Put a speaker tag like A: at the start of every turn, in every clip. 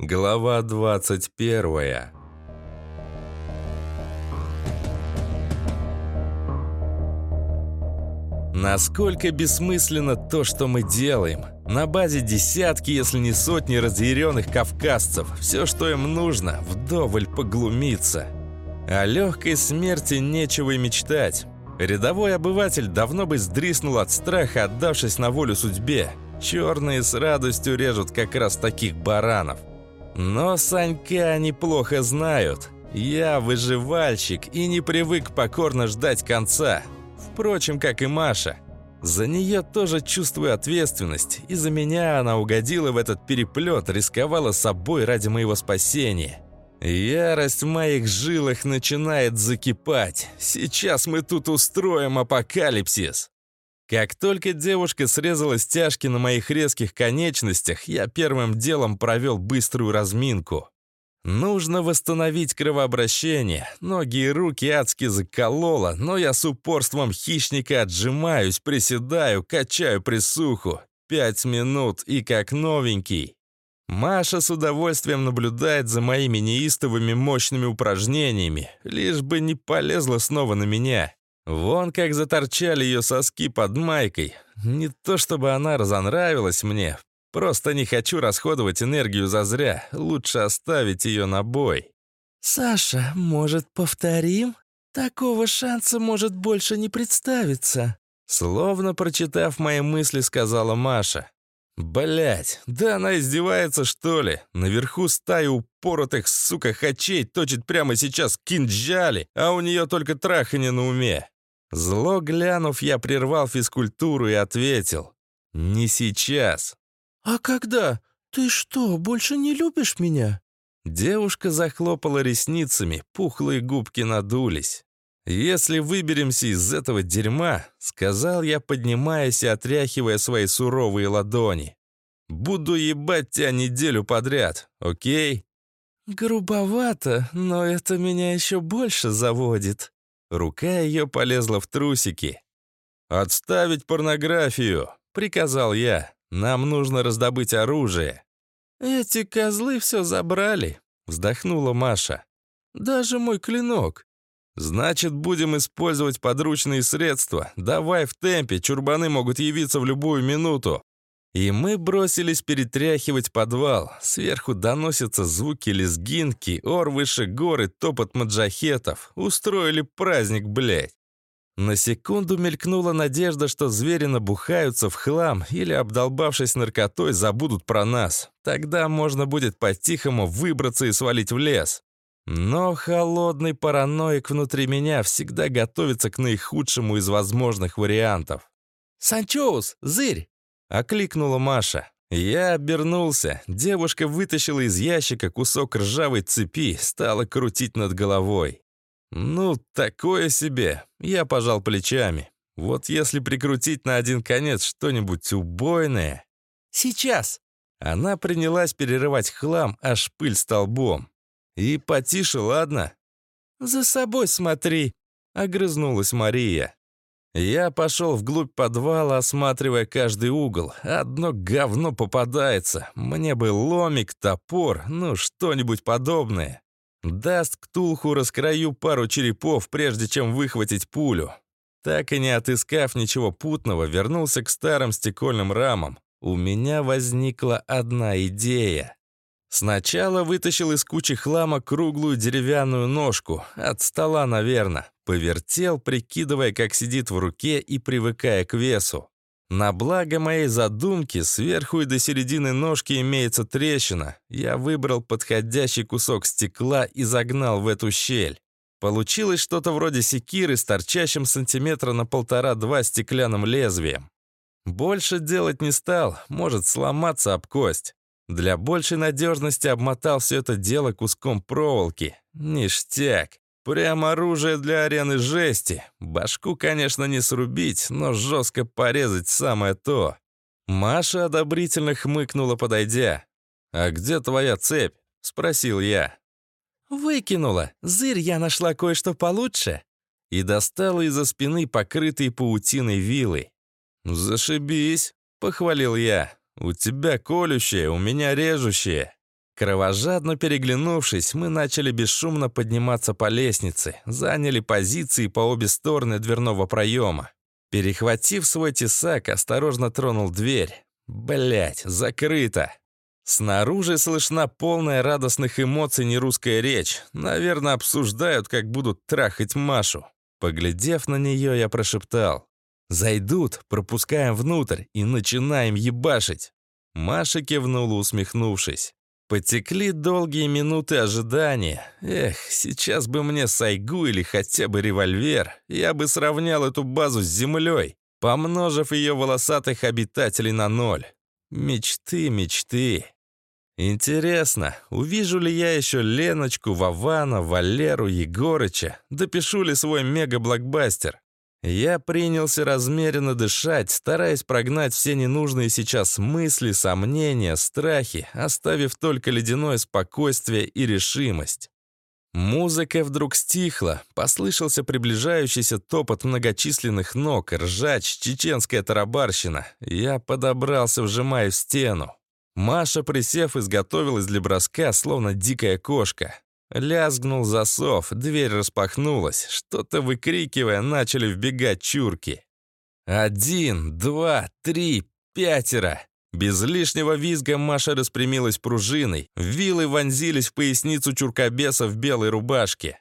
A: Глава 21 Насколько бессмысленно то, что мы делаем. На базе десятки, если не сотни разъяренных кавказцев. Все, что им нужно, вдоволь поглумиться. О легкой смерти нечего и мечтать. Рядовой обыватель давно бы сдриснул от страха, отдавшись на волю судьбе. Черные с радостью режут как раз таких баранов. Но Санька они плохо знают. Я выживальщик и не привык покорно ждать конца. Впрочем, как и Маша. За нее тоже чувствую ответственность, и за меня она угодила в этот переплет, рисковала собой ради моего спасения. Ярость в моих жилах начинает закипать. Сейчас мы тут устроим апокалипсис. Как только девушка срезала стяжки на моих резких конечностях, я первым делом провел быструю разминку. Нужно восстановить кровообращение. Ноги и руки адски закололо, но я с упорством хищника отжимаюсь, приседаю, качаю присуху. Пять минут и как новенький. Маша с удовольствием наблюдает за моими неистовыми мощными упражнениями, лишь бы не полезла снова на меня. Вон как заторчали ее соски под майкой. Не то чтобы она разонравилась мне, просто не хочу расходовать энергию зазря, лучше оставить ее на бой.
B: «Саша, может, повторим? Такого шанса может больше не представиться»,
A: Словно прочитав мои мысли, сказала Маша. Блять, да она издевается, что ли? Наверху стая упоротых, сука, хачей точит прямо сейчас кинджали, а у нее только трахание на уме. Зло глянув, я прервал физкультуру и ответил. «Не сейчас».
B: «А когда? Ты что, больше не любишь меня?»
A: Девушка захлопала ресницами, пухлые губки надулись. «Если выберемся из этого дерьма», — сказал я, поднимаясь и отряхивая свои суровые ладони, «буду ебать тебя неделю подряд, окей?»
B: «Грубовато, но это меня еще больше заводит»,
A: Рука ее полезла в трусики. «Отставить порнографию!» — приказал я. «Нам нужно раздобыть оружие».
B: «Эти козлы все забрали», — вздохнула Маша. «Даже мой клинок».
A: «Значит, будем использовать подручные средства. Давай в темпе, чурбаны могут явиться в любую минуту». И мы бросились перетряхивать подвал. Сверху доносятся звуки лезгинки, ор выше горы, топот маджахетов. Устроили праздник, блядь. На секунду мелькнула надежда, что звери набухаются в хлам или, обдолбавшись наркотой, забудут про нас. Тогда можно будет по-тихому выбраться и свалить в лес. Но холодный параноик внутри меня всегда готовится к наихудшему из возможных вариантов.
B: «Санчоус, зырь!»
A: Окликнула Маша. Я обернулся. Девушка вытащила из ящика кусок ржавой цепи, стала крутить над головой. «Ну, такое себе!» Я пожал плечами. «Вот если прикрутить на один конец что-нибудь убойное...»
B: «Сейчас!»
A: Она принялась перерывать хлам, аж пыль столбом. «И потише, ладно?»
B: «За собой смотри!» — огрызнулась Мария.
A: Я пошел вглубь подвала, осматривая каждый угол. Одно говно попадается. Мне бы ломик, топор, ну что-нибудь подобное. Даст Ктулху раскрою пару черепов, прежде чем выхватить пулю. Так и не отыскав ничего путного, вернулся к старым стекольным рамам. У меня возникла одна идея. Сначала вытащил из кучи хлама круглую деревянную ножку, от стола, наверное. Повертел, прикидывая, как сидит в руке и привыкая к весу. На благо моей задумки, сверху и до середины ножки имеется трещина. Я выбрал подходящий кусок стекла и загнал в эту щель. Получилось что-то вроде секиры с торчащим сантиметра на полтора-два стеклянным лезвием. Больше делать не стал, может сломаться об кость. Для большей надежности обмотал все это дело куском проволоки. Ништяк. Прям оружие для арены жести. Башку, конечно, не срубить, но жестко порезать самое то. Маша одобрительно хмыкнула, подойдя. «А где твоя цепь?» — спросил я.
B: «Выкинула. Зырь, я нашла кое-что получше».
A: И достала из-за спины покрытые паутиной вилы. «Зашибись», — похвалил я. «У тебя колющее, у меня режущее». Кровожадно переглянувшись, мы начали бесшумно подниматься по лестнице, заняли позиции по обе стороны дверного проема. Перехватив свой тесак, осторожно тронул дверь. Блять, закрыто. Снаружи слышна полная радостных эмоций нерусская речь. Наверное, обсуждают, как будут трахать Машу. Поглядев на нее, я прошептал. «Зайдут, пропускаем внутрь и начинаем ебашить». Маша кивнула, усмехнувшись. Потекли долгие минуты ожидания. Эх, сейчас бы мне сайгу или хотя бы револьвер. Я бы сравнял эту базу с землей, помножив ее волосатых обитателей на ноль. Мечты, мечты. Интересно, увижу ли я еще Леночку, Вована, Валеру, Егорыча? Допишу ли свой мега-блокбастер? Я принялся размеренно дышать, стараясь прогнать все ненужные сейчас мысли, сомнения, страхи, оставив только ледяное спокойствие и решимость. Музыка вдруг стихла, послышался приближающийся топот многочисленных ног, ржач, чеченская тарабарщина. Я подобрался, вжимая в стену. Маша, присев, изготовилась для броска, словно дикая кошка. Лязгнул засов, дверь распахнулась. Что-то выкрикивая, начали вбегать чурки. Один, два, три, пятеро. Без лишнего визга Маша распрямилась пружиной. Вилы вонзились в поясницу чуркобеса в белой рубашке.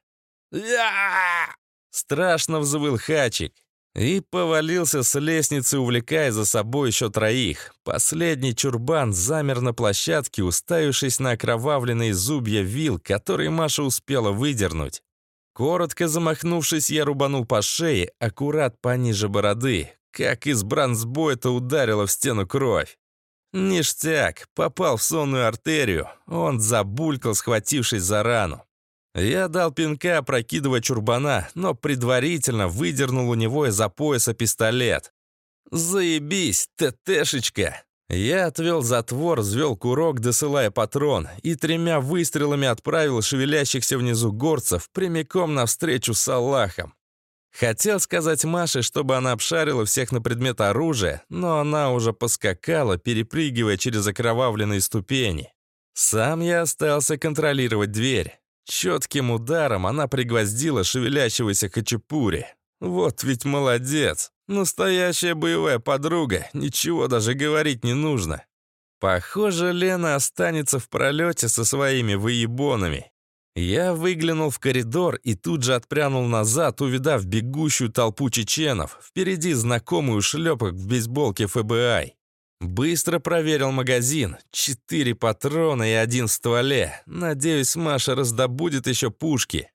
A: Страшно взвыл Хачик. И повалился с лестницы, увлекая за собой еще троих. Последний чурбан замер на площадке, уставившись на окровавленные зубья вил, которые Маша успела выдернуть. Коротко замахнувшись, я рубанул по шее, аккурат пониже бороды. Как из бронзбоя-то ударила в стену кровь. Ништяк, попал в сонную артерию. Он забулькал, схватившись за рану. Я дал пинка, опрокидывая чурбана, но предварительно выдернул у него из-за пояса пистолет. «Заебись, ТТшечка!» Я отвел затвор, взвел курок, досылая патрон, и тремя выстрелами отправил шевелящихся внизу горцев прямиком навстречу с Аллахом. Хотел сказать Маше, чтобы она обшарила всех на предмет оружия, но она уже поскакала, перепрыгивая через окровавленные ступени. Сам я остался контролировать дверь. Четким ударом она пригвоздила шевелящегося хачапури. Вот ведь молодец. Настоящая боевая подруга, ничего даже говорить не нужно. Похоже, Лена останется в пролете со своими выебонами. Я выглянул в коридор и тут же отпрянул назад, увидав бегущую толпу чеченов, впереди знакомую шлепок в бейсболке ФБИ. Быстро проверил магазин. Четыре патрона и один в стволе. Надеюсь, Маша раздобудет еще пушки.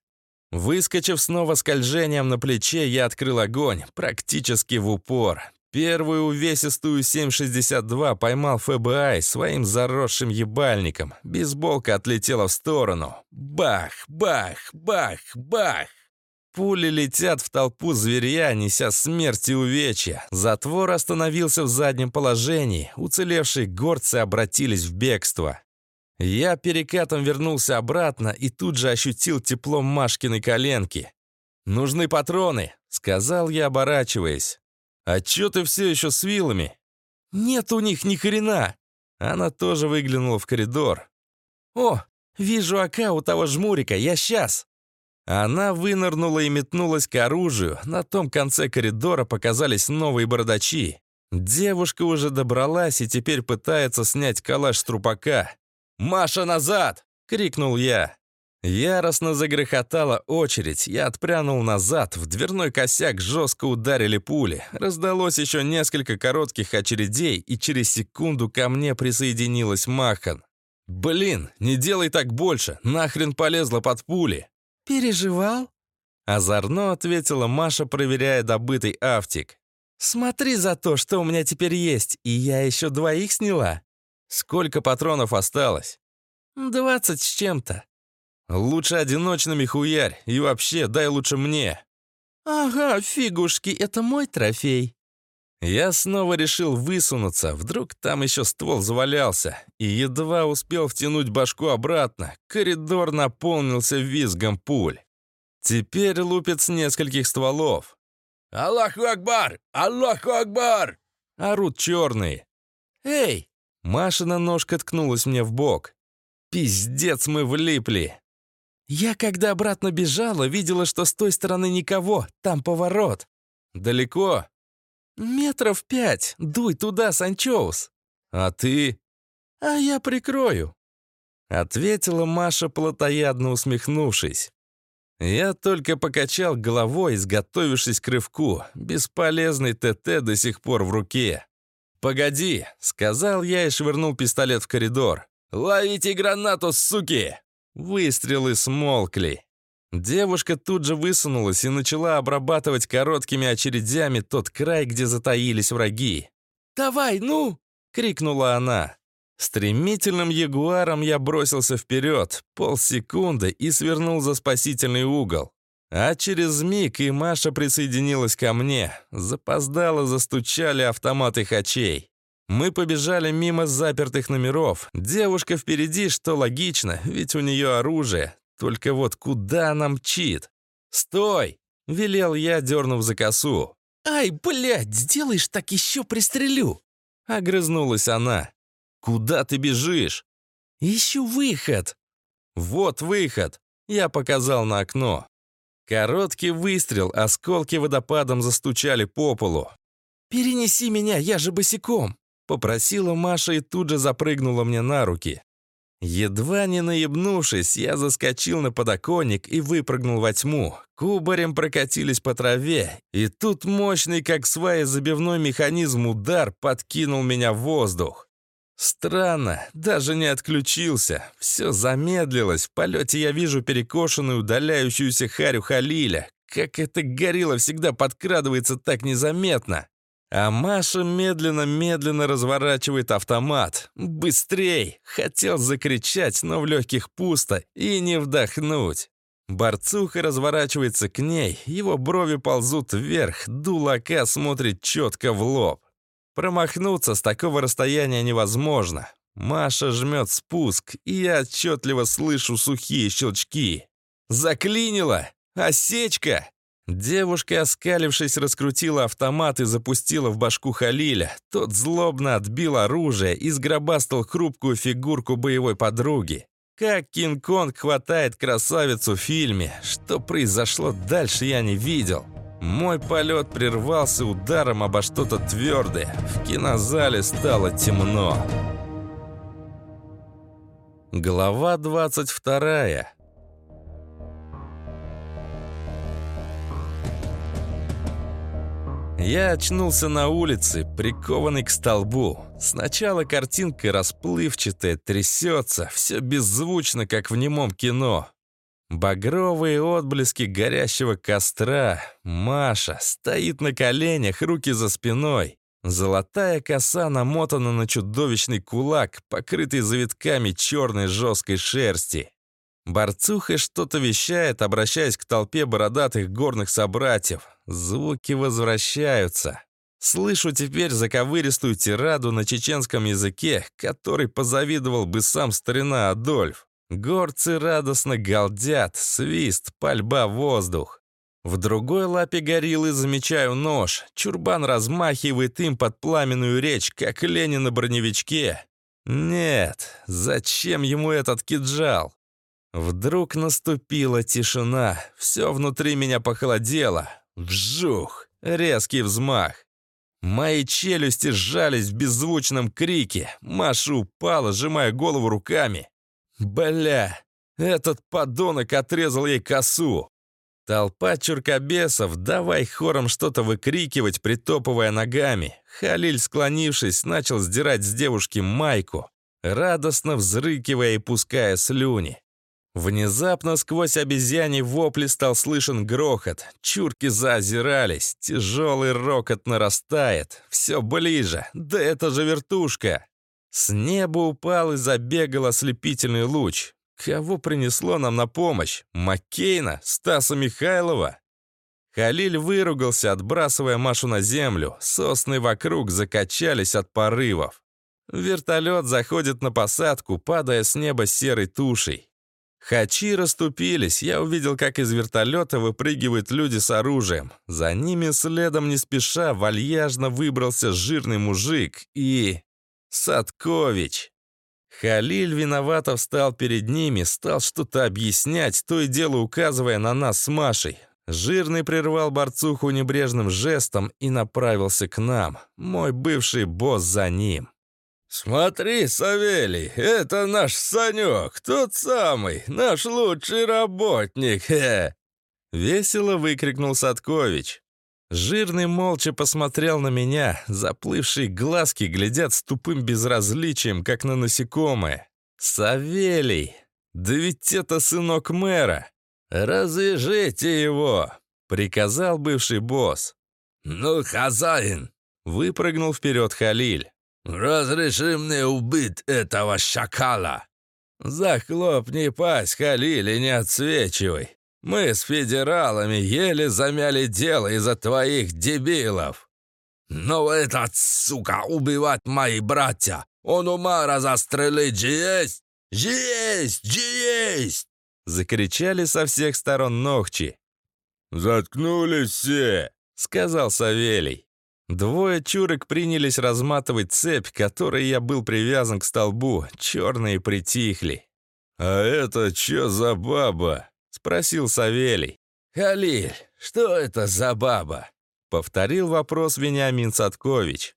A: Выскочив снова скольжением на плече, я открыл огонь, практически в упор. Первую увесистую 7,62 поймал ФБИ своим заросшим ебальником. Бейсболка отлетела в сторону. Бах, бах, бах, бах. Пули летят в толпу зверя, неся смерть и увечья. Затвор остановился в заднем положении. Уцелевшие горцы обратились в бегство. Я перекатом вернулся обратно и тут же ощутил тепло Машкиной коленки. «Нужны патроны», — сказал я, оборачиваясь. «А чё ты все еще с вилами?» «Нет у них ни хрена!» Она тоже выглянула в коридор. «О, вижу ока у того жмурика, я сейчас!» Она вынырнула и метнулась к оружию. На том конце коридора показались новые бородачи. Девушка уже добралась и теперь пытается снять калаш с трупака. «Маша, назад!» — крикнул я. Яростно загрохотала очередь, я отпрянул назад, в дверной косяк жестко ударили пули. Раздалось еще несколько коротких очередей, и через секунду ко мне присоединилась Махан. «Блин, не делай так больше, нахрен полезла под пули!»
B: «Переживал?»
A: Озорно ответила Маша, проверяя добытый автик.
B: «Смотри за то, что у меня теперь есть, и я еще двоих сняла».
A: «Сколько патронов осталось?»
B: «Двадцать с чем-то».
A: «Лучше одиночными хуярь, и вообще дай лучше мне».
B: «Ага, фигушки, это мой трофей».
A: Я снова решил высунуться, вдруг там еще ствол завалялся, и едва успел втянуть башку обратно, коридор наполнился визгом пуль. Теперь лупят с нескольких стволов.
C: «Аллаху Акбар! Аллаху Акбар!»
A: Орут черные.
B: «Эй!»
A: Машина ножка ткнулась мне в бок.
B: Пиздец мы влипли. Я, когда обратно бежала, видела, что с той стороны никого, там поворот. Далеко? Метров пять. Дуй туда, Санчоус. А ты? А я прикрою. Ответила Маша, плотоядно усмехнувшись. Я только покачал головой, изготовившись к рывку. Бесполезный ТТ до сих пор в руке. «Погоди», — сказал я и швырнул пистолет в коридор. «Ловите гранату, суки!» Выстрелы смолкли. Девушка тут же высунулась и начала обрабатывать короткими очередями тот край, где затаились враги. «Давай, ну!» — крикнула она. Стремительным ягуаром я бросился вперед, полсекунды и свернул за спасительный угол. А через миг и Маша присоединилась ко мне. Запоздало застучали автоматы хачей. Мы побежали мимо запертых номеров. Девушка впереди, что логично, ведь у нее оружие. Только вот куда она мчит? «Стой!» — велел я, дернув за косу. «Ай, блядь, сделаешь так еще пристрелю!» Огрызнулась она. «Куда ты бежишь?» «Ищу выход!» «Вот выход!» Я показал на окно. Короткий выстрел, осколки водопадом застучали по полу. «Перенеси меня, я же босиком!» Попросила Маша и тут же запрыгнула мне на руки. Едва не наебнувшись, я заскочил на подоконник и выпрыгнул во тьму. Кубарем прокатились по траве, и тут мощный, как свая забивной механизм удар подкинул меня в воздух. Странно, даже не отключился. Все замедлилось. В полете я вижу перекошенную, удаляющуюся Харю Халиля. Как эта горилла всегда подкрадывается так незаметно. А Маша медленно-медленно разворачивает автомат. «Быстрей!» Хотел закричать, но в легких пусто, и не вдохнуть. Борцуха разворачивается к ней, его брови ползут вверх, дулака смотрит четко в лоб. Промахнуться с такого расстояния невозможно. Маша жмет спуск, и я отчетливо слышу сухие щелчки. Заклинило! Осечка! Девушка, оскалившись, раскрутила автомат и запустила в башку Халиля. Тот злобно отбил оружие и сгробастал хрупкую фигурку боевой подруги. Как Кинг-Конг хватает красавицу в фильме. Что произошло дальше, я не видел. Мой полет прервался ударом обо что-то твердое. В кинозале стало темно. Глава 22 Я очнулся на улице, прикованный к столбу. Сначала картинка расплывчатая, трясется, все беззвучно, как в немом кино. Багровые отблески горящего костра. Маша стоит на коленях, руки за спиной. Золотая коса намотана на чудовищный кулак, покрытый завитками черной жесткой шерсти. Борцуха что-то вещает, обращаясь к толпе бородатых горных собратьев. Звуки возвращаются. Слышу теперь заковыристую тираду на чеченском языке, который позавидовал бы сам старина Адольф. Горцы радостно галдят, свист, пальба воздух. В другой лапе гориллы замечаю нож. Чурбан размахивает им под пламенную речь, как Ленин на броневичке. Нет, зачем ему этот киджал? Вдруг наступила тишина. Все внутри меня похолодело. Вжух! Резкий взмах. Мои челюсти сжались в беззвучном крике. Маша упала, сжимая голову руками. Бля, этот подонок отрезал ей косу. Толпа чуркобесов, давай хором что-то выкрикивать, притопывая ногами. Халиль, склонившись, начал сдирать с девушки майку, радостно взрыкивая и пуская слюни. Внезапно сквозь обезьяний вопли стал слышен грохот. Чурки заозирались. Тяжелый рокот нарастает. Все ближе. Да это же вертушка. С неба упал и забегал ослепительный луч. Кого принесло нам на помощь? Маккейна? Стаса Михайлова? Халиль выругался, отбрасывая Машу на землю. Сосны вокруг закачались от порывов. Вертолет заходит на посадку, падая с неба серой тушей. Хачи расступились, я увидел, как из вертолета выпрыгивают люди с оружием. За ними следом не спеша вальяжно выбрался жирный мужик и... Садкович.
A: Халиль виновато встал перед ними, стал что-то объяснять, то и дело указывая на нас с Машей. Жирный прервал борцуху небрежным жестом и направился к нам. Мой бывший босс за ним.
C: «Смотри, Савелий, это наш Санек, тот самый, наш лучший работник!»
A: Весело выкрикнул Садкович. Жирный молча посмотрел на меня, заплывшие глазки глядят с тупым безразличием, как на насекомое. «Савелий! Да ведь это сынок мэра! Развяжите его!» — приказал бывший босс.
C: «Ну, хозяин!»
A: — выпрыгнул вперед Халиль.
C: «Разреши мне убить этого шакала!»
A: «Захлопни пасть, Халиль, и не отсвечивай. Мы с федералами еле замяли дело из-за твоих дебилов».
C: «Но этот, сука, убивать мои братья! Он умара застрелить же есть! Же есть! Же есть!»
A: Закричали со всех сторон Ногчи.
C: «Заткнулись все!»
A: — сказал Савелий. Двое чурок принялись разматывать цепь, которой я был привязан к столбу. Черные притихли. «А это что за баба?» — спросил Савелий.
C: «Халиль, что это за баба?»
A: — повторил вопрос Вениамин Садкович.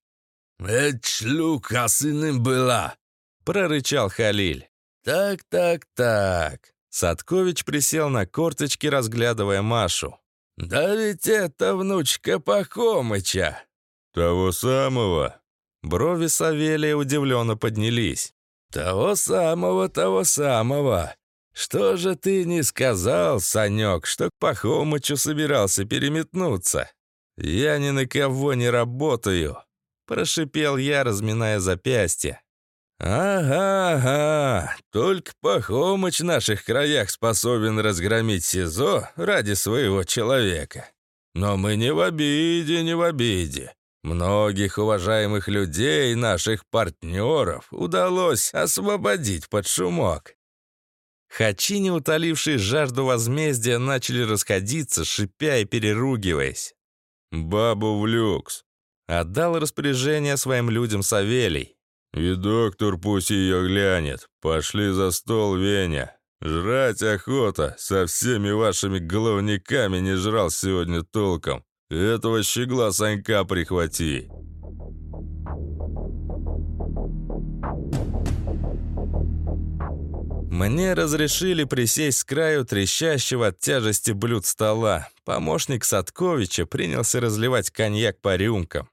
C: «Это шлюха сыном была!»
A: — прорычал Халиль.
C: «Так, так, так».
A: Садкович присел на корточки, разглядывая Машу.
C: «Да ведь это внучка Пахомыча!»
A: «Того самого?» Брови Савелия удивленно поднялись.
C: «Того самого, того самого. Что же ты не сказал, Санек, что к Пахомычу собирался переметнуться?»
A: «Я ни на кого не работаю», — прошипел я, разминая запястье.
C: «Ага, ага, только Пахомыч в наших краях способен разгромить СИЗО ради своего человека. Но мы не в обиде, не в обиде. Многих уважаемых людей, наших партнеров, удалось освободить под шумок.
A: Хачи, не утолившие жажду возмездия, начали расходиться, шипя и переругиваясь.
C: «Бабу в люкс!»
A: — отдал распоряжение своим людям Савелий.
C: «И доктор пусть ее глянет. Пошли за стол, Веня. Жрать охота. Со всеми вашими головниками не жрал сегодня толком. Этого щегла Санька прихвати.
A: Мне разрешили присесть с краю трещащего от тяжести блюд стола. Помощник Садковича принялся разливать коньяк по рюмкам.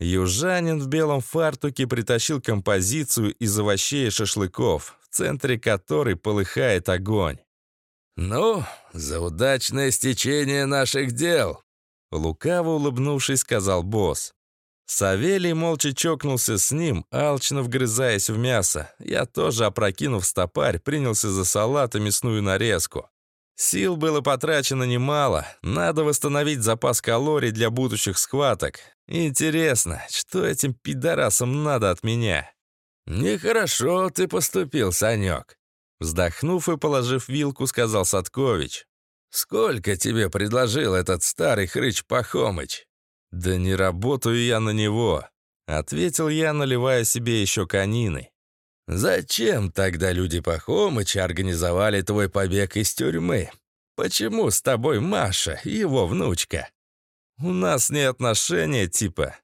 A: Южанин в белом фартуке притащил композицию из овощей и шашлыков, в центре которой полыхает огонь.
C: «Ну, за удачное стечение наших дел!»
A: Лукаво улыбнувшись, сказал босс. Савелий молча чокнулся с ним, алчно вгрызаясь в мясо. Я тоже, опрокинув стопарь, принялся за салат и мясную нарезку. Сил было потрачено немало. Надо восстановить запас калорий для будущих схваток. Интересно, что этим пидорасам надо от меня?
C: «Нехорошо ты поступил, Санек»,
A: Вздохнув и положив вилку, сказал Садкович.
C: «Сколько тебе предложил этот старый хрыч Пахомыч?»
A: «Да не работаю я на него», — ответил я, наливая себе еще конины.
C: «Зачем тогда люди Пахомыча организовали твой побег из тюрьмы? Почему с тобой Маша, его внучка?»
A: «У нас не отношения типа».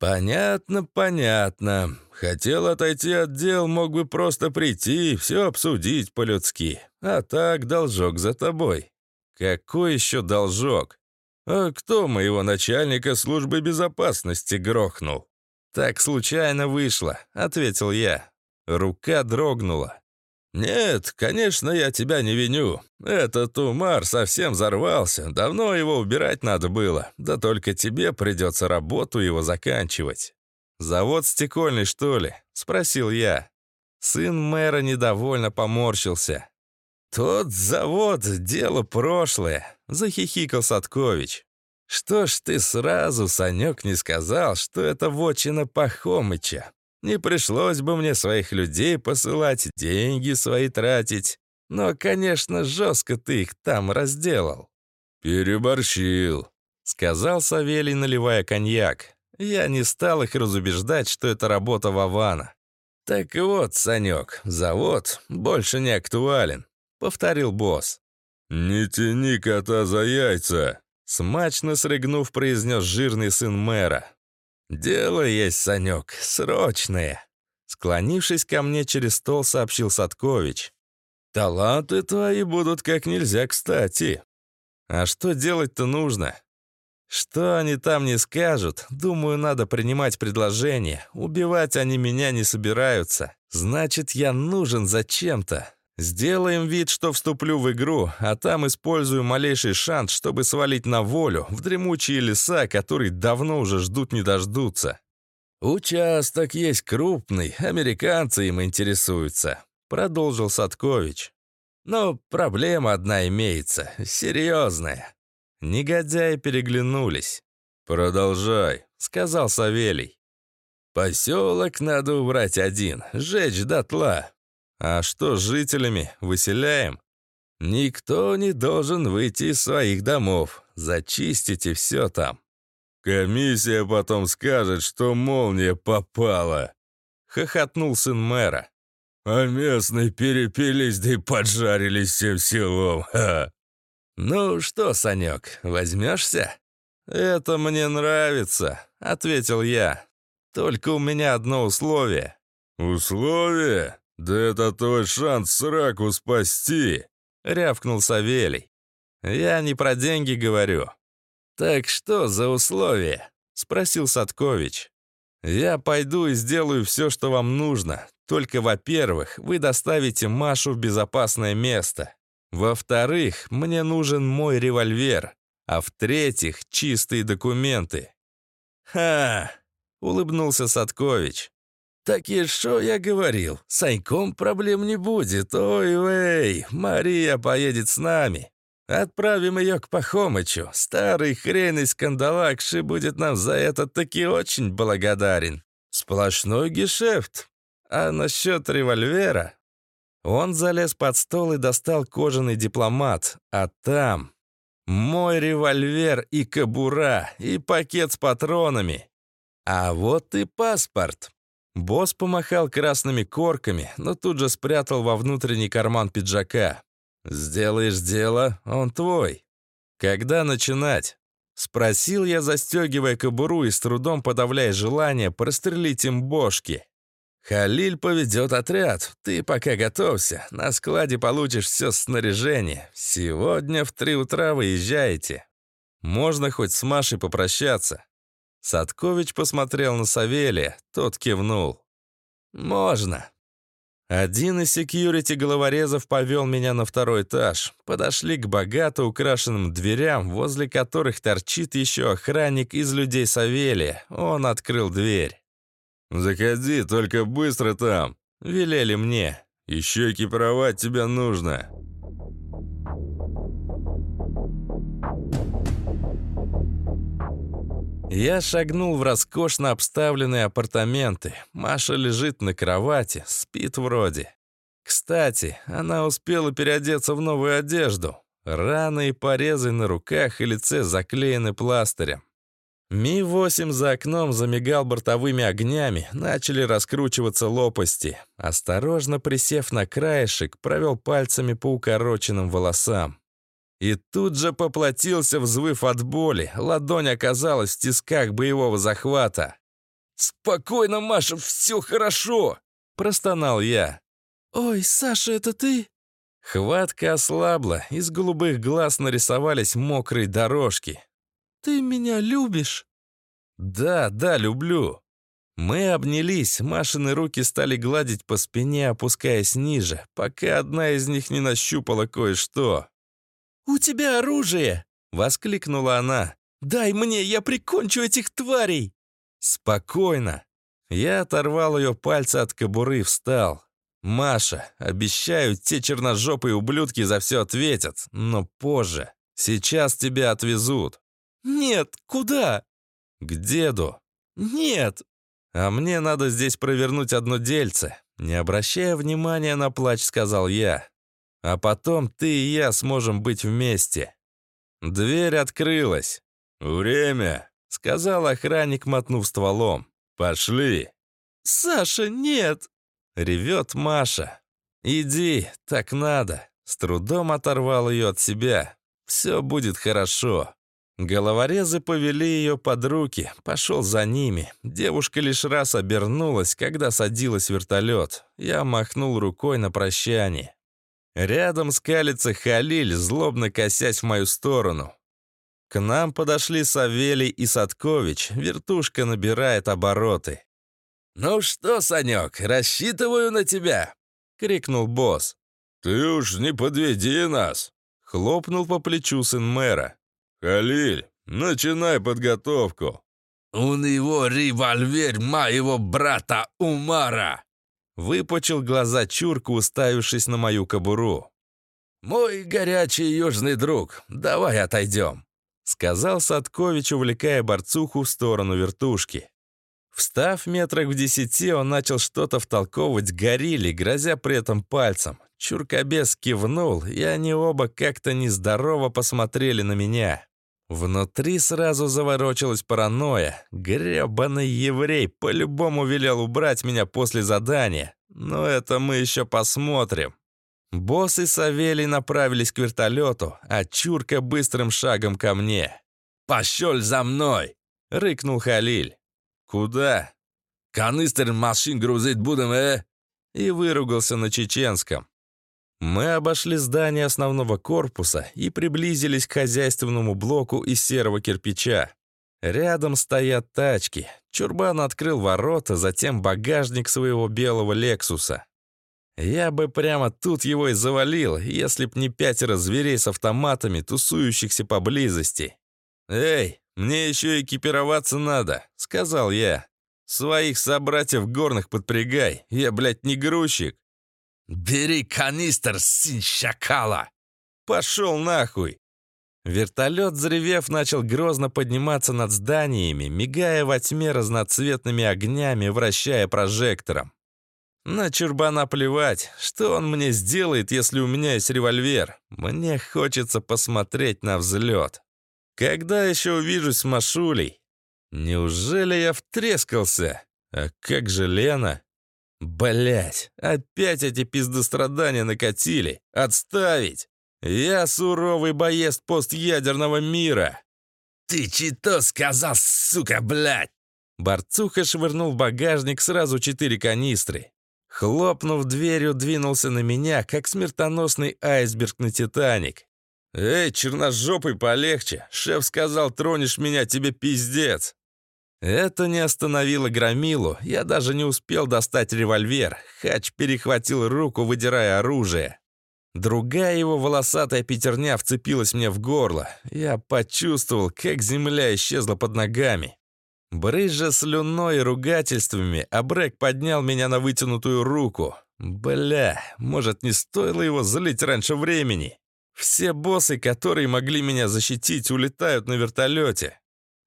C: «Понятно, понятно. Хотел отойти от дел, мог бы просто прийти и все обсудить по-людски. А так должок за тобой.
A: Какой еще должок? А кто моего начальника службы безопасности грохнул? Так случайно вышло, ответил я. Рука дрогнула.
C: «Нет, конечно, я тебя не виню. Этот Умар совсем взорвался. Давно его убирать надо было. Да только тебе придется работу его заканчивать».
A: «Завод стекольный, что ли?» — спросил я. Сын мэра недовольно поморщился. «Тот завод — дело прошлое», — захихикал Садкович. «Что ж ты сразу, Санек, не сказал, что это вотчина Пахомыча? Не пришлось бы мне своих людей посылать, деньги свои тратить. Но, конечно, жестко ты их там разделал».
C: «Переборщил», —
A: сказал Савелий, наливая коньяк. Я не стал их разубеждать, что это работа Вавана. «Так вот, Санек, завод больше не актуален», — повторил босс.
C: «Не тяни кота за яйца!»
A: Смачно срыгнув, произнес жирный сын мэра. «Дело есть, Санек, срочное!» Склонившись ко мне через стол, сообщил Садкович. «Таланты твои будут как нельзя кстати. А что делать-то нужно? Что они там не скажут, думаю, надо принимать предложение. Убивать они меня не собираются. Значит, я нужен зачем-то. Сделаем вид, что вступлю в игру, а там использую малейший шанс, чтобы свалить на волю в дремучие леса, которые давно уже ждут не дождутся. Участок есть крупный, американцы им интересуются, продолжил Садкович. Но проблема одна имеется, серьезная. Негодяи переглянулись. «Продолжай», — сказал Савелий. «Поселок надо убрать один, сжечь дотла. А что с жителями? Выселяем? Никто не должен выйти из своих домов. Зачистите все там.
C: Комиссия потом скажет, что молния попала.
A: Хохотнул сын мэра.
C: А местные перепились да и поджарились всем селом. Ха.
A: «Ну что, Санек, возьмешься?» «Это мне нравится», — ответил я. «Только у меня одно условие».
C: «Условие?» «Да это твой шанс сраку спасти!»
A: — рявкнул Савелий. «Я не про деньги говорю». «Так что за условия?» — спросил Садкович. «Я пойду и сделаю все, что вам нужно. Только, во-первых, вы доставите Машу в безопасное место. Во-вторых, мне нужен мой револьвер. А в-третьих, чистые документы». «Ха!» — улыбнулся Садкович. «Так и что я говорил? С Саньком проблем не будет. Ой-вей, Мария поедет с нами. Отправим ее к Пахомычу. Старый хрен из кандалакши будет нам за это таки очень благодарен. Сплошной гешефт. А насчет револьвера?» Он залез под стол и достал кожаный дипломат. А там... Мой револьвер и кобура, и пакет с патронами. А вот и паспорт. Босс помахал красными корками, но тут же спрятал во внутренний карман пиджака. «Сделаешь дело, он твой. Когда начинать?» Спросил я, застегивая кобуру и с трудом подавляя желание прострелить им бошки. «Халиль поведет отряд. Ты пока готовься. На складе получишь все снаряжение. Сегодня в три утра выезжаете. Можно хоть с Машей попрощаться. Садкович посмотрел на Савелия, тот кивнул. «Можно». Один из секьюрити-головорезов повел меня на второй этаж. Подошли к богато украшенным дверям, возле которых торчит еще охранник из людей Савелия. Он открыл дверь.
C: «Заходи, только быстро там», — велели мне. «Еще экипировать тебя нужно».
A: Я шагнул в роскошно обставленные апартаменты. Маша лежит на кровати, спит вроде. Кстати, она успела переодеться в новую одежду. Раны и порезы на руках и лице заклеены пластырем. Ми-8 за окном замигал бортовыми огнями, начали раскручиваться лопасти. Осторожно присев на краешек, провел пальцами по укороченным волосам. И тут же поплатился, взвыв от боли. Ладонь оказалась в тисках боевого захвата. «Спокойно, Маша, все хорошо!» – простонал я. «Ой, Саша, это ты?» Хватка ослабла, из голубых глаз нарисовались мокрые дорожки. «Ты меня любишь?» «Да, да, люблю». Мы обнялись, Машины руки стали гладить по спине, опускаясь ниже, пока одна из них не нащупала кое-что. «У тебя оружие!» — воскликнула она. «Дай мне, я прикончу этих тварей!» «Спокойно!» Я оторвал ее пальцы от кобуры и встал. «Маша, обещаю, те черножопые ублюдки за все ответят, но позже. Сейчас тебя отвезут». «Нет, куда?» «К деду». «Нет». «А мне надо здесь провернуть одно дельце». Не обращая внимания на плач, сказал я. А потом ты и я сможем быть вместе». Дверь открылась. «Время», — сказал охранник, мотнув стволом. «Пошли». «Саша, нет!» Ревет Маша. «Иди, так надо». С трудом оторвал ее от себя. «Все будет хорошо». Головорезы повели ее под руки, пошел за ними. Девушка лишь раз обернулась, когда садилась вертолет. Я махнул рукой на прощание. Рядом скалится Халиль, злобно косясь в мою сторону. К нам подошли Савелий и Садкович, вертушка набирает обороты. «Ну что, Санек, рассчитываю на тебя!» — крикнул босс.
C: «Ты уж не подведи нас!» — хлопнул по плечу сын мэра. «Халиль, начинай подготовку!»
B: «У него револьвер моего брата Умара!»
A: Выпучил глаза Чурка, уставившись на мою кобуру.
B: «Мой горячий южный друг, давай отойдем!»
A: Сказал Садкович, увлекая борцуху в сторону вертушки. Встав метрах в десяти, он начал что-то втолковывать горилле, грозя при этом пальцем. Чуркобес кивнул, и они оба как-то нездорово посмотрели на меня. Внутри сразу заворочилась паранойя. Гребаный еврей по-любому велел убрать меня после задания. Но это мы еще посмотрим. Босс и Савелий направились к вертолету, а Чурка быстрым шагом ко мне.
B: «Пошел за мной!» — рыкнул Халиль.
A: «Куда?»
B: «Канистр машин грузить будем, э?»
A: И выругался на чеченском. Мы обошли здание основного корпуса и приблизились к хозяйственному блоку из серого кирпича. Рядом стоят тачки. Чурбан открыл ворота, затем багажник своего белого «Лексуса». Я бы прямо тут его и завалил, если б не пятеро зверей с автоматами, тусующихся поблизости. «Эй, мне еще экипироваться надо», — сказал я. «Своих собратьев горных подпрягай, я, блядь, не грузчик».
B: «Бери канистр, сын шакала!»
A: «Пошел нахуй!» Вертолет, взревев, начал грозно подниматься над зданиями, мигая во тьме разноцветными огнями, вращая прожектором. На чурбана плевать, что он мне сделает, если у меня есть револьвер. Мне хочется посмотреть на взлет. Когда еще увижусь с Машулей? Неужели я втрескался? А как же Лена? Блять, опять эти пиздострадания накатили. Отставить! Я суровый боец постъядерного мира.
B: Ты чито сказал, сука, блядь?
A: Борцуха швырнул в багажник сразу четыре канистры. Хлопнув дверью, двинулся на меня, как смертоносный айсберг на «Титаник». «Эй, черножопый, полегче! Шеф сказал, тронешь меня, тебе пиздец!» Это не остановило Громилу, я даже не успел достать револьвер. Хач перехватил руку, выдирая оружие. Другая его волосатая пятерня вцепилась мне в горло. Я почувствовал, как земля исчезла под ногами. Брызжа слюной и ругательствами, Абрек поднял меня на вытянутую руку. Бля, может, не стоило его залить раньше времени? Все боссы, которые могли меня защитить, улетают на вертолете.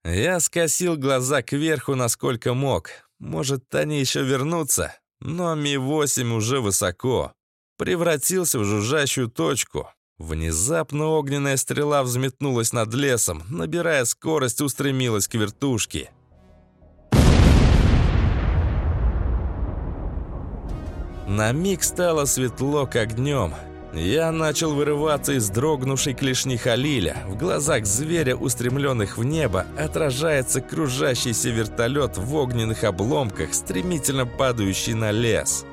A: Я скосил глаза кверху, насколько мог. Может, они еще вернутся, но Ми-8 уже высоко. Превратился в жужжащую точку. Внезапно огненная стрела взметнулась над лесом, набирая скорость, устремилась к вертушке. На миг стало светло, как днем. Я начал вырываться из дрогнувшей клешни Халиля. В глазах зверя, устремленных в небо, отражается кружащийся вертолет в огненных обломках, стремительно падающий на лес.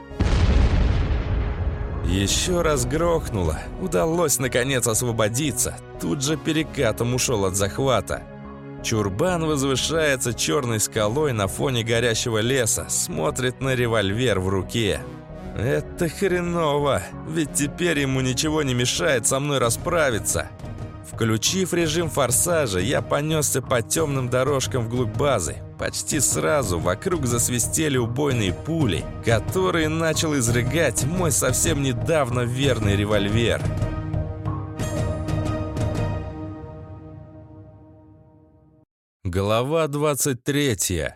A: Еще раз грохнуло. Удалось, наконец, освободиться. Тут же перекатом ушел от захвата. Чурбан возвышается черной скалой на фоне горящего леса, смотрит на револьвер в руке. «Это хреново, ведь теперь ему ничего не мешает со мной расправиться». Включив режим форсажа, я понесся по темным дорожкам вглубь базы. Почти сразу вокруг засвистели убойные пули, которые начал изрыгать мой совсем недавно верный револьвер. Глава 23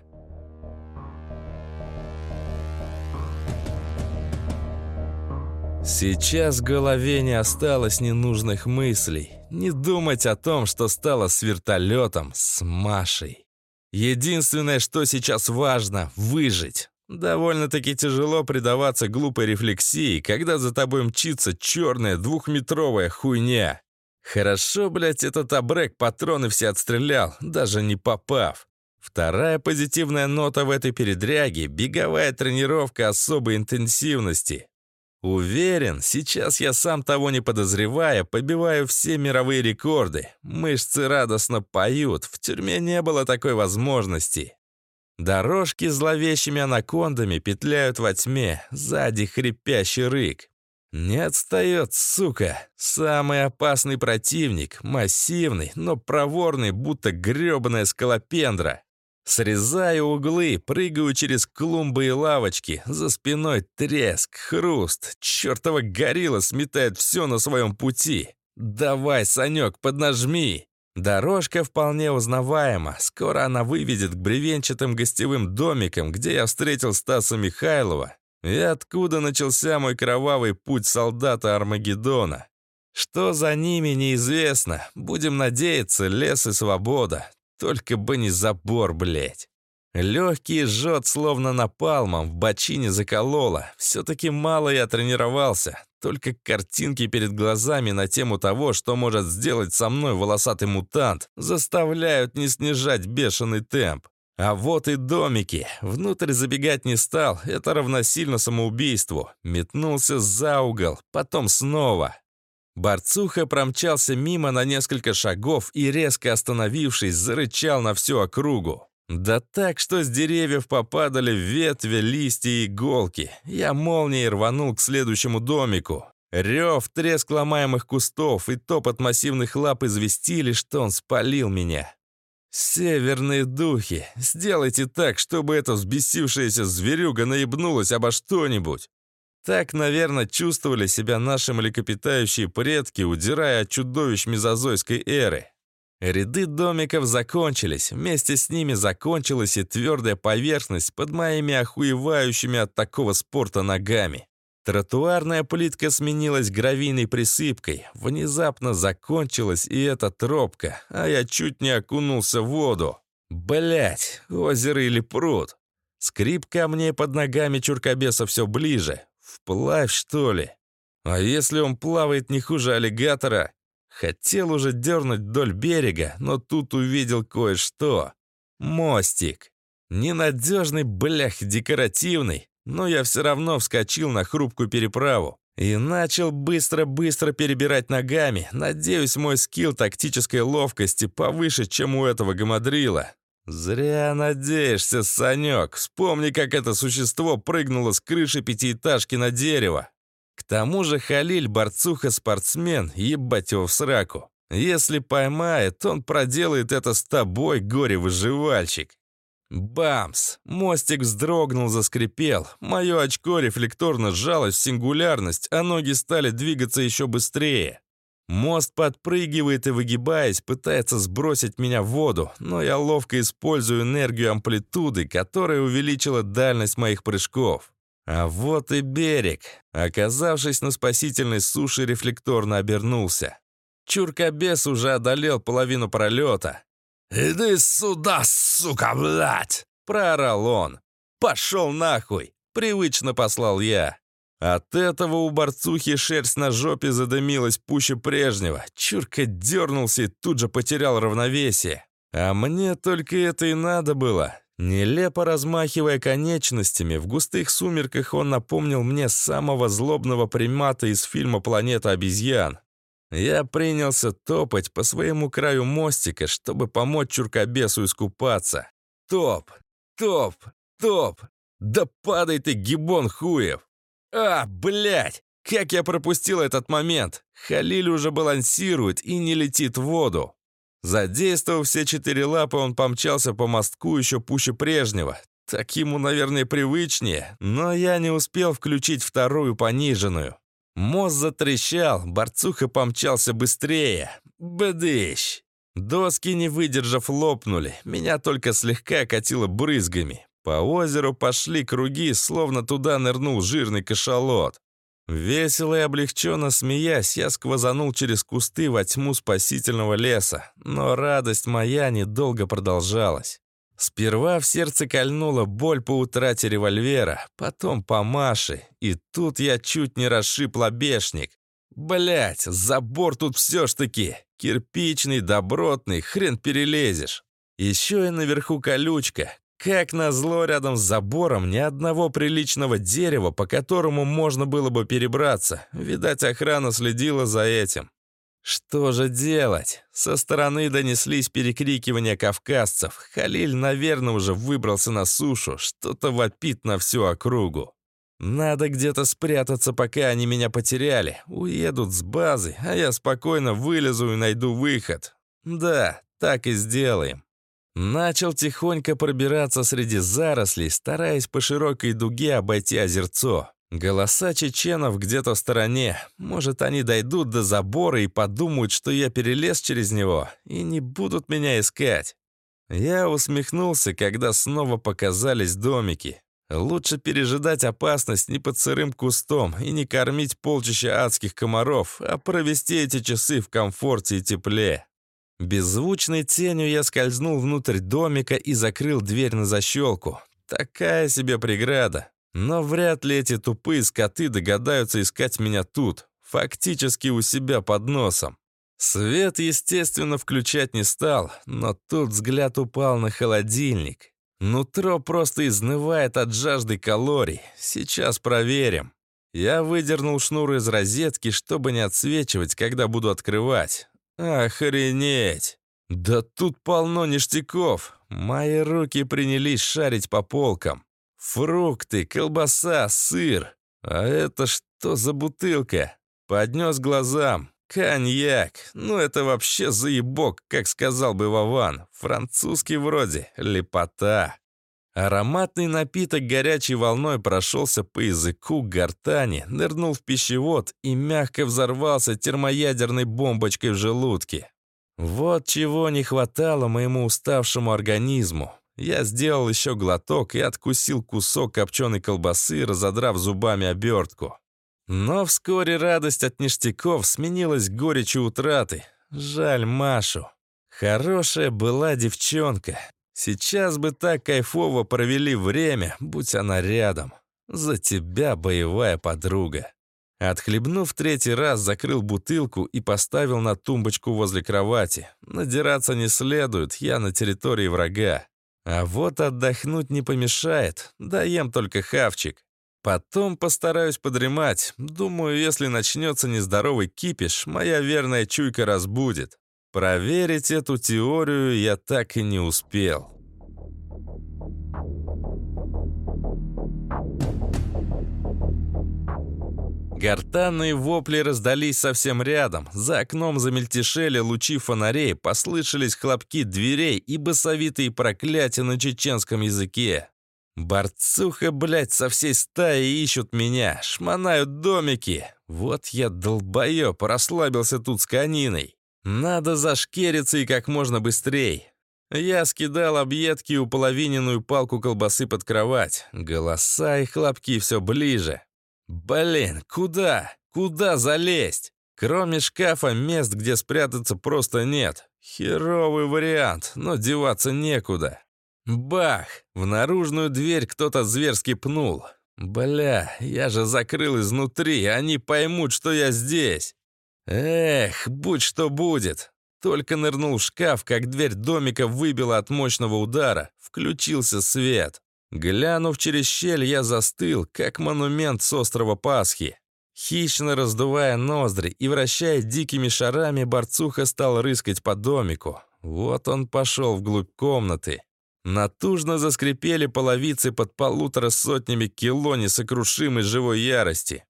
A: Сейчас в голове не осталось ненужных мыслей. Не думать о том, что стало с вертолетом, с Машей. Единственное, что сейчас важно – выжить. Довольно-таки тяжело предаваться глупой рефлексии, когда за тобой мчится черная двухметровая хуйня. Хорошо, блядь, этот абрек патроны все отстрелял, даже не попав. Вторая позитивная нота в этой передряге – беговая тренировка особой интенсивности. Уверен, сейчас я сам того не подозревая, побиваю все мировые рекорды. Мышцы радостно поют, в тюрьме не было такой возможности. Дорожки зловещими анакондами петляют во тьме, сзади хрипящий рык. Не отстает, сука. Самый опасный противник, массивный, но проворный, будто грёбаная скалопендра. Срезаю углы, прыгаю через клумбы и лавочки. За спиной треск, хруст. Чёртова горилла сметает все на своем пути. «Давай, Санек, поднажми!» Дорожка вполне узнаваема. Скоро она выведет к бревенчатым гостевым домикам, где я встретил Стаса Михайлова. И откуда начался мой кровавый путь солдата Армагеддона. Что за ними, неизвестно. Будем надеяться, лес и свобода. Только бы не забор, блядь. Легкий жжет, словно напалмом, в бочине закололо. Все-таки мало я тренировался. Только картинки перед глазами на тему того, что может сделать со мной волосатый мутант, заставляют не снижать бешеный темп. А вот и домики. Внутрь забегать не стал, это равносильно самоубийству. Метнулся за угол, потом снова. Борцуха промчался мимо на несколько шагов и, резко остановившись, зарычал на всю округу. Да так, что с деревьев попадали ветви, листья и иголки. Я молнией рванул к следующему домику. Рев, треск ломаемых кустов и топот массивных лап известили, что он спалил меня. «Северные духи, сделайте так, чтобы эта взбесившаяся зверюга наебнулась обо что-нибудь. Так, наверное, чувствовали себя наши млекопитающие предки, удирая от чудовищ мезозойской эры. Ряды домиков закончились, вместе с ними закончилась и твердая поверхность под моими охуевающими от такого спорта ногами. Тротуарная плитка сменилась гравийной присыпкой. Внезапно закончилась и эта тропка, а я чуть не окунулся в воду. Блять, озеро или пруд. Скрип камней под ногами чуркобеса все ближе. Вплавь, что ли? А если он плавает не хуже аллигатора? Хотел уже дернуть вдоль берега, но тут увидел кое-что. Мостик. Ненадежный, блях, декоративный, но я все равно вскочил на хрупкую переправу и начал быстро-быстро перебирать ногами. Надеюсь, мой скилл тактической ловкости повыше, чем у этого гамадрила. «Зря надеешься, Санек. Вспомни, как это существо прыгнуло с крыши пятиэтажки на дерево. К тому же Халиль борцуха-спортсмен, ебать его в сраку. Если поймает, он проделает это с тобой, горе-выживальщик». Бамс! Мостик вздрогнул, заскрипел. Мое очко рефлекторно сжалось в сингулярность, а ноги стали двигаться еще быстрее. Мост подпрыгивает и, выгибаясь, пытается сбросить меня в воду, но я ловко использую энергию амплитуды, которая увеличила дальность моих прыжков. А вот и берег. Оказавшись на спасительной суше, рефлекторно обернулся. Чуркобес уже одолел половину пролета. «Иди сюда, сука, блядь!» — проорал он. «Пошел нахуй!» — привычно послал я. От этого у борцухи шерсть на жопе задымилась пуще прежнего. Чурка дернулся и тут же потерял равновесие. А мне только это и надо было. Нелепо размахивая конечностями, в густых сумерках он напомнил мне самого злобного примата из фильма «Планета обезьян». Я принялся топать по своему краю мостика, чтобы помочь чуркобесу искупаться. Топ, топ, топ. Да падай ты, гибон хуев! А, блядь! Как я пропустил этот момент! Халиль уже балансирует и не летит в воду. Задействовав все четыре лапы, он помчался по мостку еще пуще прежнего. Так ему, наверное, привычнее, но я не успел включить вторую пониженную. Мост затрещал, борцуха помчался быстрее. Бдыщ! Доски, не выдержав, лопнули. Меня только слегка катило брызгами. По озеру пошли круги, словно туда нырнул жирный кашалот. Весело и облегченно смеясь, я сквозанул через кусты во тьму спасительного леса, но радость моя недолго продолжалась. Сперва в сердце кольнула боль по утрате револьвера, потом по Маше, и тут я чуть не расшиб лобешник. Блять, забор тут все ж таки. Кирпичный, добротный, хрен перелезешь. Еще и наверху колючка. Как назло, рядом с забором ни одного приличного дерева, по которому можно было бы перебраться. Видать, охрана следила за этим. Что же делать? Со стороны донеслись перекрикивания кавказцев. Халиль, наверное, уже выбрался на сушу, что-то вопит на всю округу. Надо где-то спрятаться, пока они меня потеряли. Уедут с базы, а я спокойно вылезу и найду выход. Да, так и сделаем. Начал тихонько пробираться среди зарослей, стараясь по широкой дуге обойти озерцо. Голоса чеченов где-то в стороне. Может, они дойдут до забора и подумают, что я перелез через него, и не будут меня искать. Я усмехнулся, когда снова показались домики. Лучше пережидать опасность не под сырым кустом и не кормить полчища адских комаров, а провести эти часы в комфорте и тепле. Беззвучной тенью я скользнул внутрь домика и закрыл дверь на защелку. Такая себе преграда. Но вряд ли эти тупые скоты догадаются искать меня тут, фактически у себя под носом. Свет, естественно, включать не стал, но тут взгляд упал на холодильник. Нутро просто изнывает от жажды калорий. Сейчас проверим. Я выдернул шнур из розетки, чтобы не отсвечивать, когда буду открывать. Охренеть! Да тут полно ништяков. Мои руки принялись шарить по полкам. Фрукты, колбаса, сыр. А это что за бутылка? Поднес глазам. Коньяк. Ну это вообще заебок, как сказал бы Вован. Французский вроде. Лепота. Ароматный напиток горячей волной прошелся по языку гортани, нырнул в пищевод и мягко взорвался термоядерной бомбочкой в желудке. Вот чего не хватало моему уставшему организму. Я сделал еще глоток и откусил кусок копченой колбасы, разодрав зубами обертку. Но вскоре радость от ништяков сменилась горечью утраты. Жаль Машу. Хорошая была девчонка. Сейчас бы так кайфово провели время, будь она рядом. За тебя, боевая подруга. Отхлебнув третий раз, закрыл бутылку и поставил на тумбочку возле кровати. Надираться не следует, я на территории врага. А вот отдохнуть не помешает, даем только хавчик. Потом постараюсь подремать. Думаю, если начнется нездоровый кипиш, моя верная чуйка разбудит. Проверить эту теорию я так и не успел. Гортанные вопли раздались совсем рядом. За окном замельтешели лучи фонарей, послышались хлопки дверей и басовитые проклятия на чеченском языке. Борцуха, блядь, со всей стаи ищут меня, шмонают домики. Вот я долбоёб, расслабился тут с кониной. Надо зашкериться и как можно быстрей. Я скидал объедки и уполовиненную палку колбасы под кровать. Голоса и хлопки все ближе. Блин, куда? Куда залезть? Кроме шкафа мест, где спрятаться просто нет. Херовый вариант, но деваться некуда. Бах! В наружную дверь кто-то зверски пнул. Бля, я же закрыл изнутри, они поймут, что я здесь. Эх, будь что будет. Только нырнул в шкаф, как дверь домика выбила от мощного удара. Включился свет. Глянув через щель, я застыл, как монумент с острова Пасхи. Хищно раздувая ноздри и вращая дикими шарами, борцуха стал рыскать по домику. Вот он пошел вглубь комнаты. Натужно заскрипели половицы под полутора сотнями кило несокрушимой живой ярости.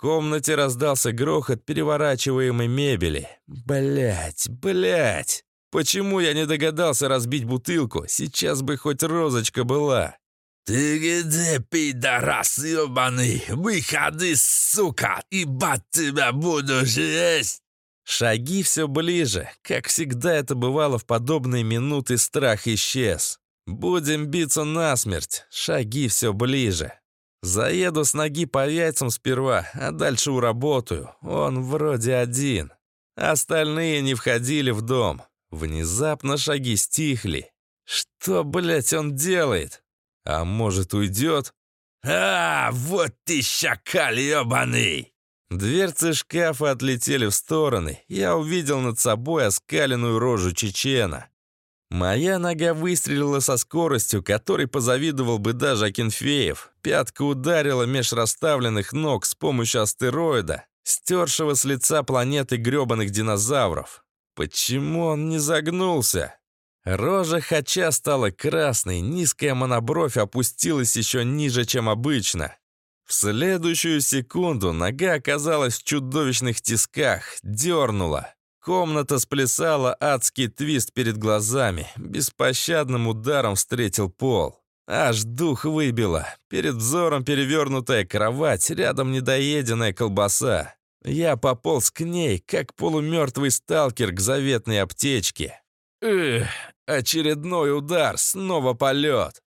A: В комнате раздался грохот переворачиваемой мебели. Блять, блять! Почему я не догадался разбить бутылку? Сейчас бы хоть розочка была.
C: «Ты где, пидорас ебаный? Выходи, сука, ибать тебя буду есть!»
A: Шаги все ближе. Как всегда это бывало в подобные минуты, страх исчез. Будем биться насмерть. Шаги все ближе. Заеду с ноги по яйцам сперва, а дальше уработаю. Он вроде один. Остальные не входили в дом. Внезапно шаги стихли. Что, блядь, он делает? А может, уйдет?
C: «А, вот ты шакаль ебаный!»
A: Дверцы шкафа отлетели в стороны. Я увидел над собой оскаленную рожу чечена. Моя нога выстрелила со скоростью, которой позавидовал бы даже Акинфеев. Пятка ударила меж расставленных ног с помощью астероида, стершего с лица планеты грёбаных динозавров. Почему он не загнулся? Рожа Хача стала красной, низкая монобровь опустилась еще ниже, чем обычно. В следующую секунду нога оказалась в чудовищных тисках, дернула. Комната сплясала адский твист перед глазами, беспощадным ударом встретил пол. Аж дух выбило. Перед взором перевернутая кровать, рядом недоеденная колбаса. Я пополз к ней, как полумертвый сталкер к заветной аптечке. Эх, очередной удар, снова полет.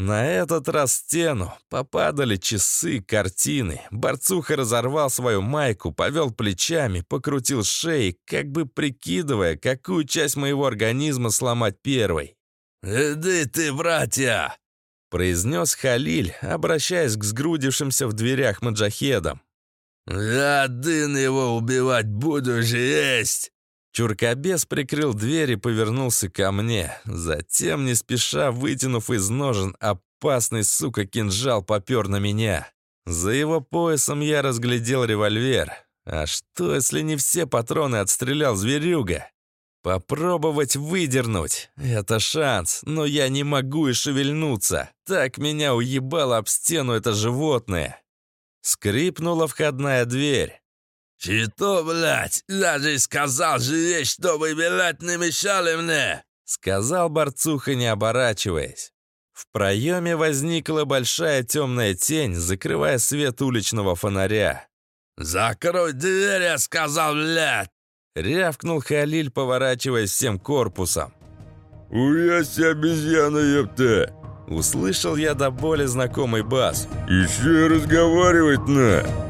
A: На этот раз стену попадали часы, картины. Борцуха разорвал свою майку, повел плечами, покрутил шеей, как бы прикидывая, какую часть моего организма сломать первой.
C: «Иди ты, братья!»
A: — произнес Халиль, обращаясь к сгрудившимся в дверях маджахедам.
C: «Я один его убивать буду же есть!»
A: Чуркобес прикрыл дверь и повернулся ко мне. Затем, не спеша, вытянув из ножен, опасный, сука, кинжал попер на меня. За его поясом я разглядел револьвер. А что, если не все патроны отстрелял зверюга? Попробовать выдернуть. Это шанс, но я не могу и шевельнуться. Так меня уебало об стену это животное. Скрипнула входная дверь.
C: «Что, блядь, даже сказал же вещь, чтобы, блядь, не мешали мне!»
A: Сказал борцуха, не оборачиваясь. В проеме возникла большая темная тень, закрывая свет уличного фонаря.
C: «Закрой дверь, я сказал, блядь!»
A: Рявкнул Халиль, поворачиваясь всем корпусом.
C: «Уясь обезьяна, ёпта!»
A: Услышал я до боли знакомый бас.
C: «Еще разговаривать на!»